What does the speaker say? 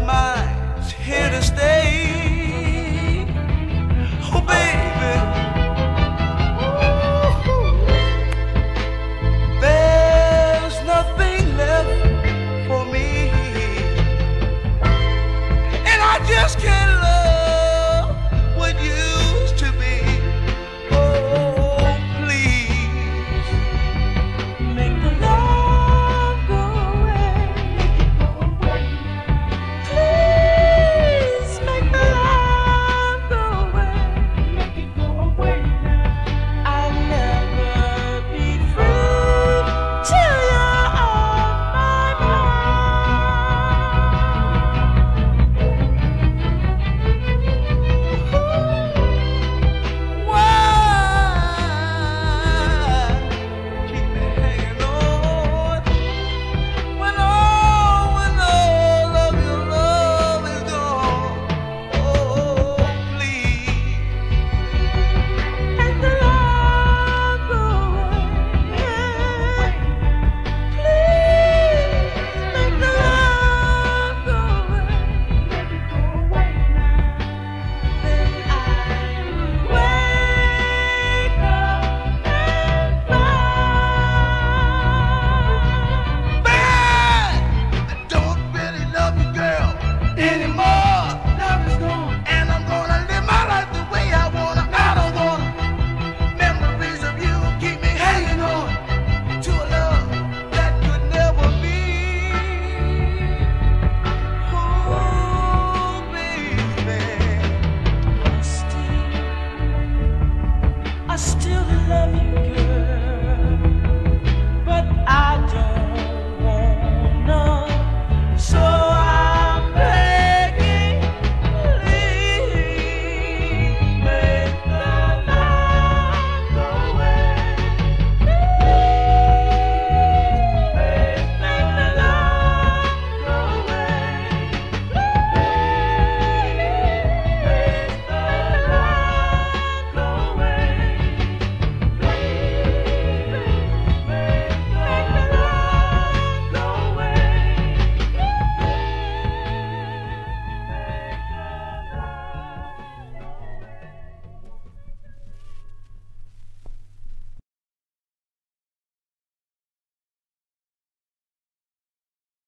mind's here to stay.